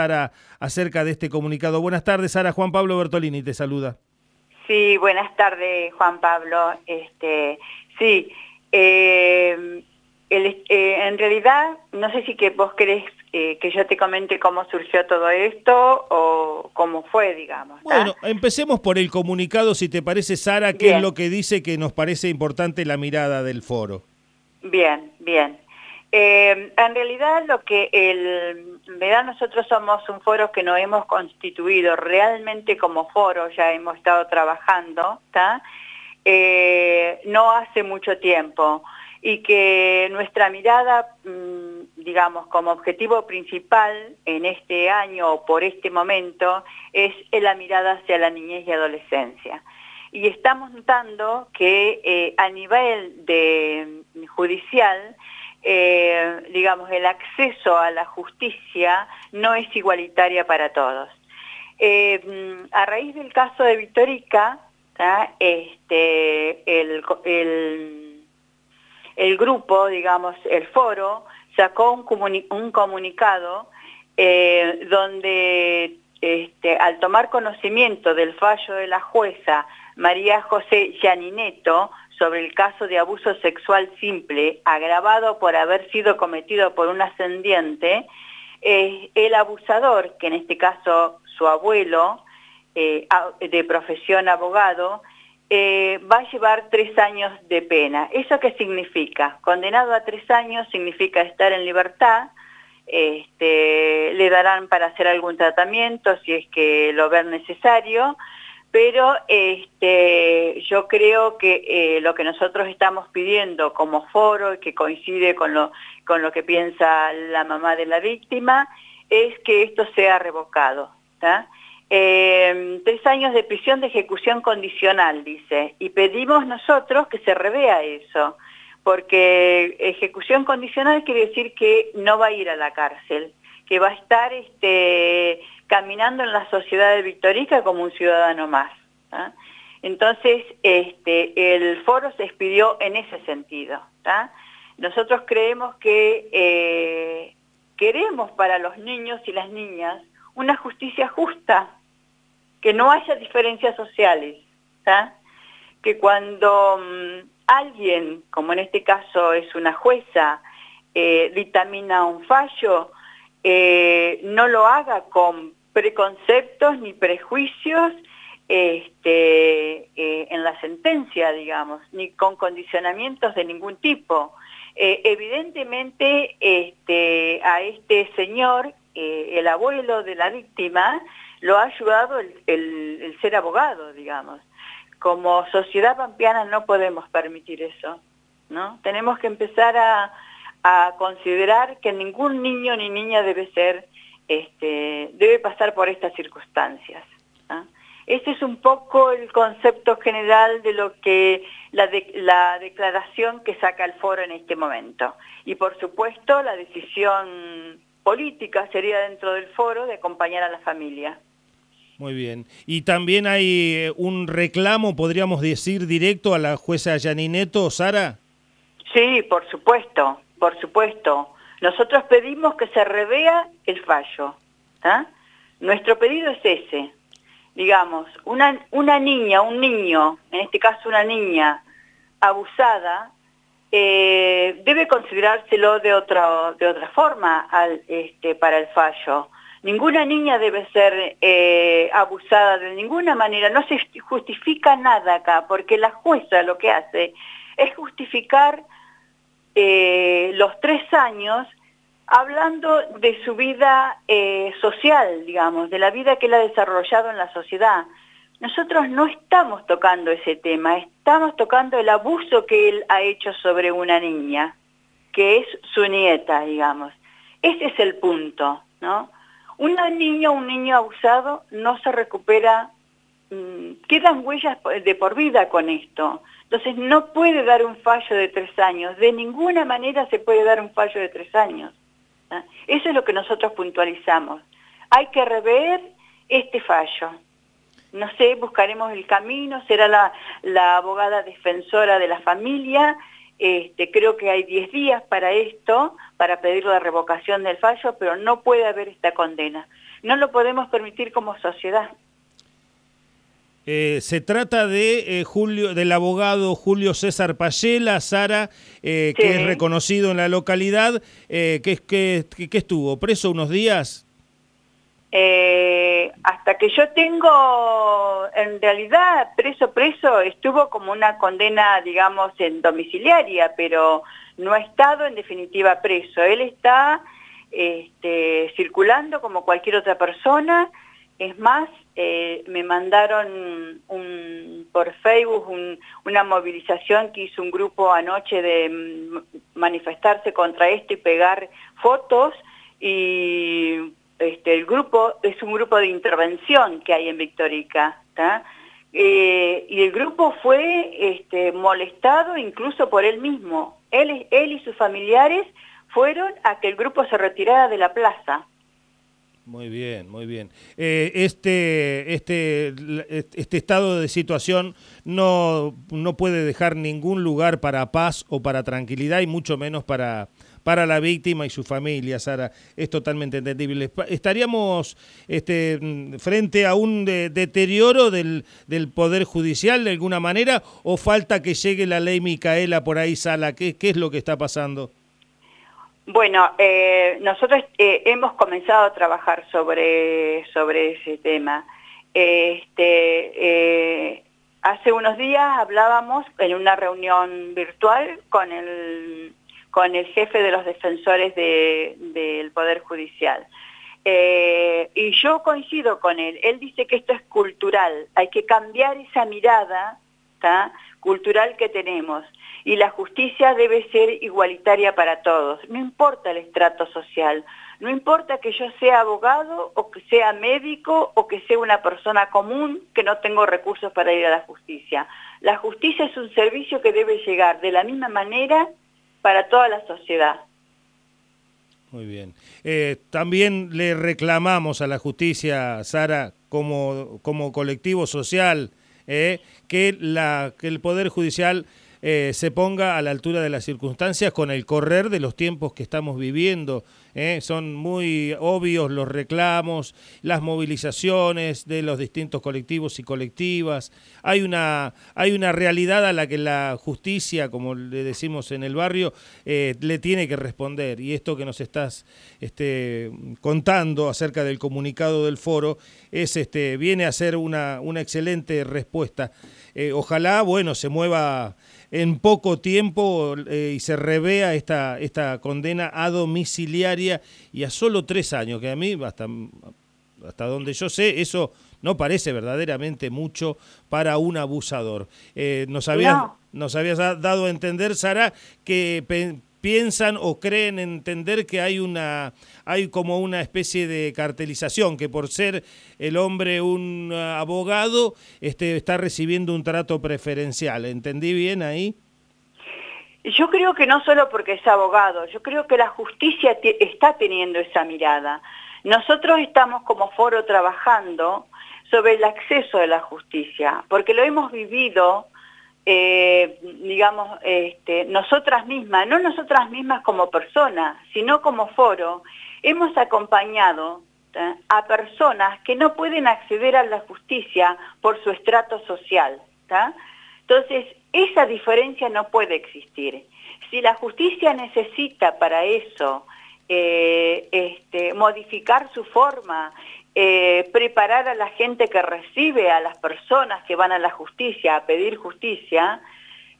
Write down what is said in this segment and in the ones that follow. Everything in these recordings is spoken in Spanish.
Sara acerca de este comunicado. Buenas tardes, Sara. Juan Pablo Bertolini te saluda. Sí, buenas tardes, Juan Pablo. Este, sí, eh, eh, en realidad, no sé si que vos querés eh, que yo te comente cómo surgió todo esto o cómo fue, digamos. Bueno, empecemos por el comunicado, si te parece, Sara, qué es lo que dice que nos parece importante la mirada del foro. Bien, bien. Eh, en realidad lo que el verdad nosotros somos un foro que nos hemos constituido realmente como foro, ya hemos estado trabajando, eh, no hace mucho tiempo y que nuestra mirada, mm, digamos, como objetivo principal en este año o por este momento es la mirada hacia la niñez y adolescencia. Y estamos notando que eh, a nivel de judicial eh, digamos, el acceso a la justicia no es igualitaria para todos. Eh, a raíz del caso de Vitorica, este, el, el, grupo, digamos, el foro, sacó un, comunicado eh, donde este, al tomar conocimiento del fallo de la jueza María José Yanineto sobre el caso de abuso sexual simple agravado por haber sido cometido por un ascendiente, el abusador, que en este caso su abuelo, eh, de profesión abogado, eh, va a llevar tres años de pena. ¿Eso qué significa? Condenado a tres años significa estar en libertad, este, le darán para hacer algún tratamiento si es que lo ven necesario, pero este, yo creo que eh, lo que nosotros estamos pidiendo como foro y que coincide con lo, con lo que piensa la mamá de la víctima es que esto sea revocado. Eh, tres años de prisión de ejecución condicional, dice, y pedimos nosotros que se revea eso, porque ejecución condicional quiere decir que no va a ir a la cárcel, que va a estar este, caminando en la sociedad de Victorica como un ciudadano más. Entonces, este, el foro se expidió en ese sentido. Nosotros creemos que eh, queremos para los niños y las niñas una justicia justa, que no haya diferencias sociales, que cuando mm, alguien, como en este caso es una jueza, eh, dictamina un fallo, eh, no lo haga con preconceptos ni prejuicios este, eh, en la sentencia, digamos, ni con condicionamientos de ningún tipo. Eh, evidentemente este, a este señor, eh, el abuelo de la víctima, lo ha ayudado el, ser abogado, digamos. Como sociedad pampeana no podemos permitir eso, ¿no? Tenemos que empezar a, a considerar que ningún niño ni niña debe ser este, debe pasar por estas circunstancias. Este es un poco el concepto general de lo que la, la declaración que saca el foro en este momento. Y por supuesto la decisión política sería dentro del foro de acompañar a la familia. Muy bien. Y también hay eh, un reclamo, podríamos decir, directo a la jueza Yanineto, Sara. Sí, por supuesto, por supuesto. Nosotros pedimos que se revea el fallo. Nuestro pedido es ese. Digamos, una, niña, un niño, en este caso una niña abusada, eh, debe considerárselo de otra, de otra forma al, este, para el fallo. Ninguna niña debe ser eh, abusada de ninguna manera, no se justifica nada acá, porque la jueza lo que hace es justificar eh, los tres años hablando de su vida eh, social, digamos, de la vida que él ha desarrollado en la sociedad. Nosotros no estamos tocando ese tema, estamos tocando el abuso que él ha hecho sobre una niña, que es su nieta, digamos. Ese es el punto, ¿no? Una niña un niño abusado no se recupera, quedan huellas de por vida con esto. Entonces no puede dar un fallo de tres años, de ninguna manera se puede dar un fallo de tres años. Eso es lo que nosotros puntualizamos. Hay que rever este fallo. No sé, buscaremos el camino, será la, abogada defensora de la familia, este, creo que hay 10 días para esto, para pedir la revocación del fallo, pero no puede haber esta condena. no lo podemos permitir como sociedad. Eh, se trata de eh, Julio, del abogado Julio César Payela, Sara, eh, que es reconocido en la localidad, que, que, que, estuvo preso unos días. hasta que yo tengo, en realidad, preso, preso, estuvo como una condena, digamos, en domiciliaria, pero no ha estado en definitiva preso. Él está este, circulando como cualquier otra persona, es más, eh, me mandaron por Facebook una movilización que hizo un grupo anoche de mm, manifestarse contra esto y pegar fotos y este, el grupo es un grupo de intervención que hay en Victorica, eh, y el grupo fue este, molestado incluso por él mismo. Él, él y sus familiares fueron a que el grupo se retirara de la plaza. Muy bien, muy bien. Eh, este, este, este estado de situación no, no puede dejar ningún lugar para paz o para tranquilidad y mucho menos para, para la víctima y su familia, Sara. Es totalmente entendible. ¿Estaríamos este, frente a un deterioro del, del Poder Judicial de alguna manera o falta que llegue la ley Micaela por ahí, Sala? ¿Qué, qué es lo que está pasando? Bueno, eh, nosotros eh, hemos comenzado a trabajar sobre, sobre ese tema. Este, eh, hace unos días hablábamos en una reunión virtual con el, con el jefe de los defensores del Poder Judicial. y yo coincido con él. Él dice que esto es cultural. Hay que cambiar esa mirada cultural que tenemos y la justicia debe ser igualitaria para todos, no importa el estrato social, no importa que yo sea abogado o que sea médico o que sea una persona común que no tengo recursos para ir a la justicia. La justicia es un servicio que debe llegar de la misma manera para toda la sociedad. Muy bien. Eh, también le reclamamos a la justicia, Sara, como, como colectivo social, eh, que, la, que el Poder Judicial eh, se ponga a la altura de las circunstancias con el correr de los tiempos que estamos viviendo. ¿eh? Son muy obvios los reclamos, las movilizaciones de los distintos colectivos y colectivas. Hay una, hay una realidad a la que la justicia, como le decimos en el barrio, eh, le tiene que responder. Y esto que nos estás este, contando acerca del comunicado del foro es, este, viene a ser una, una excelente respuesta. ojalá, bueno, se mueva en poco tiempo eh, y se revea esta, esta condena a domiciliaria y a solo tres años, que a mí, hasta, hasta donde yo sé, eso no parece verdaderamente mucho para un abusador. Eh, nos, habías, nos habías dado a entender, Sara, que piensan o creen entender que hay una hay como una especie de cartelización que por ser el hombre un uh, abogado este está recibiendo un trato preferencial. Entendí bien ahí yo creo que no solo porque es abogado yo creo que la justicia está teniendo esa mirada. Nosotros estamos como foro trabajando sobre el acceso a la justicia porque lo hemos vivido eh, digamos, este, nosotras mismas, no nosotras mismas como personas, sino como foro, hemos acompañado a personas que no pueden acceder a la justicia por su estrato social. Entonces, esa diferencia no puede existir. Si la justicia necesita para eso eh, este, modificar su forma eh, preparar a la gente que recibe a las personas que van a la justicia a pedir justicia,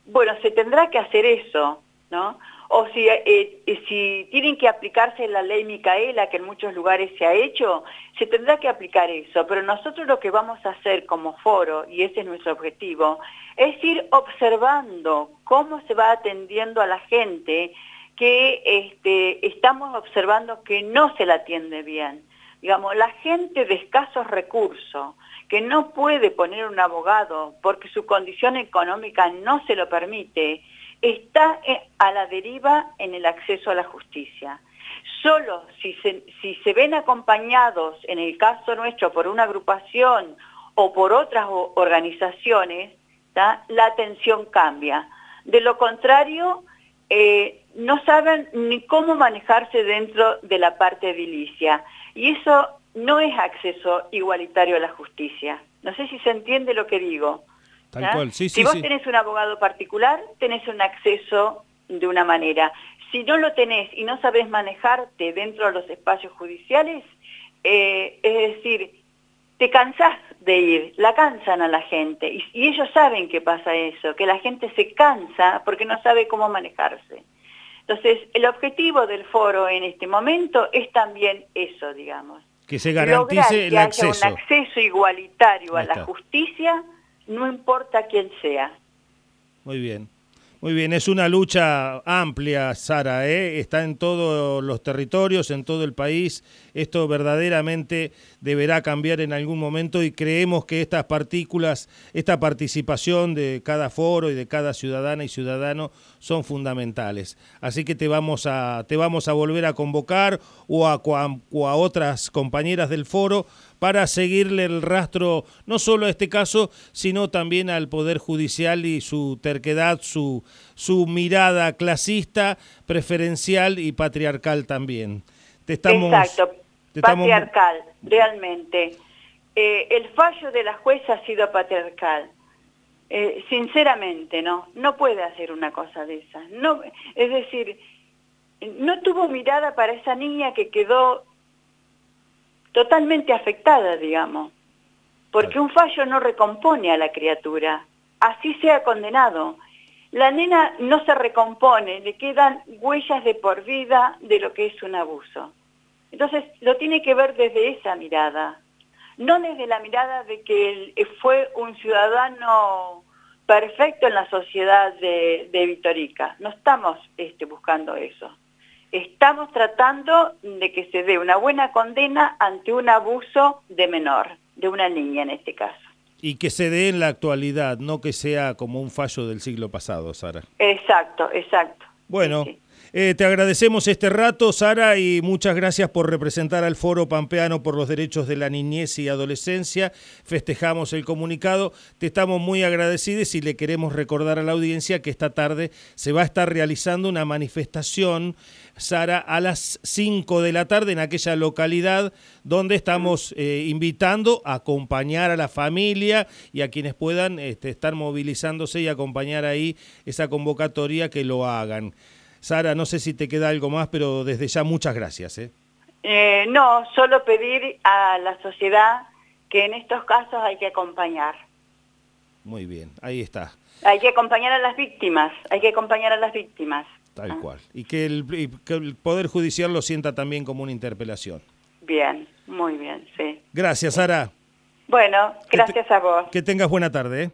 bueno, se tendrá que hacer eso, ¿no? O si, eh, si tienen que aplicarse la ley Micaela, que en muchos lugares se ha hecho, se tendrá que aplicar eso. Pero nosotros lo que vamos a hacer como foro, y ese es nuestro objetivo, es ir observando cómo se va atendiendo a la gente que este, estamos observando que no se la atiende bien digamos, la gente de escasos recursos, que no puede poner un abogado porque su condición económica no se lo permite, está eh, a la deriva en el acceso a la justicia. Solo si se, si se ven acompañados, en el caso nuestro, por una agrupación o por otras organizaciones, la atención cambia. De lo contrario, eh, no saben ni cómo manejarse dentro de la parte edilicia. Y eso no es acceso igualitario a la justicia. No sé si se entiende lo que digo. Tal cual, sí, si vos tenés un abogado particular, tenés un acceso de una manera. Si no lo tenés y no sabés manejarte dentro de los espacios judiciales, eh, es decir, te cansás de ir, la cansan a la gente y, y, ellos saben que pasa eso, que la gente se cansa porque no sabe cómo manejarse. Entonces, el objetivo del foro en este momento es también eso, digamos. Que se garantice el acceso. Haya un acceso igualitario a la justicia, no importa quién sea. Muy bien. Muy bien, es una lucha amplia, Sara, ¿eh? está en todos los territorios, en todo el país. Esto verdaderamente deberá cambiar en algún momento y creemos que estas partículas, esta participación de cada foro y de cada ciudadana y ciudadano son fundamentales. Así que te vamos a, te vamos a volver a convocar o a, o a otras compañeras del foro para seguirle el rastro no solo a este caso, sino también al Poder Judicial y su terquedad, su, su mirada clasista, preferencial y patriarcal también. Te estamos, Exacto, patriarcal, realmente. Eh, el fallo de la jueza ha sido patriarcal. Eh, sinceramente, no, no puede hacer una cosa de esas. No, es decir, no tuvo mirada para esa niña que quedó totalmente afectada, digamos, porque un fallo no recompone a la criatura, así sea condenado. La nena no se recompone, le quedan huellas de por vida de lo que es un abuso. Entonces lo tiene que ver desde esa mirada, no desde la mirada de que él fue un ciudadano perfecto en la sociedad de, de Vitorica. No estamos este, buscando eso estamos tratando de que se dé una buena condena ante un abuso de menor, de una niña en este caso. Y que se dé en la actualidad, no que sea como un fallo del siglo pasado, Sara. Exacto, exacto. Bueno, eh, te agradecemos este rato, Sara, y muchas gracias por representar al Foro Pampeano por los Derechos de la Niñez y Adolescencia. Festejamos el comunicado. Te estamos muy agradecidos y le queremos recordar a la audiencia que esta tarde se va a estar realizando una manifestación, Sara, a las 5 de la tarde en aquella localidad donde estamos eh, invitando a acompañar a la familia y a quienes puedan este, estar movilizándose y acompañar ahí esa convocatoria que lo hagan. Sara, no sé si te queda algo más, pero desde ya muchas gracias. ¿eh? Eh, no, solo pedir a la sociedad que en estos casos hay que acompañar. Muy bien, ahí está. Hay que acompañar a las víctimas, hay que acompañar a las víctimas. Tal ah. cual. Y que, el, que el Poder Judicial lo sienta también como una interpelación. Bien, muy bien, sí. Gracias, Sara. Bueno, gracias a vos. Que tengas buena tarde. ¿eh?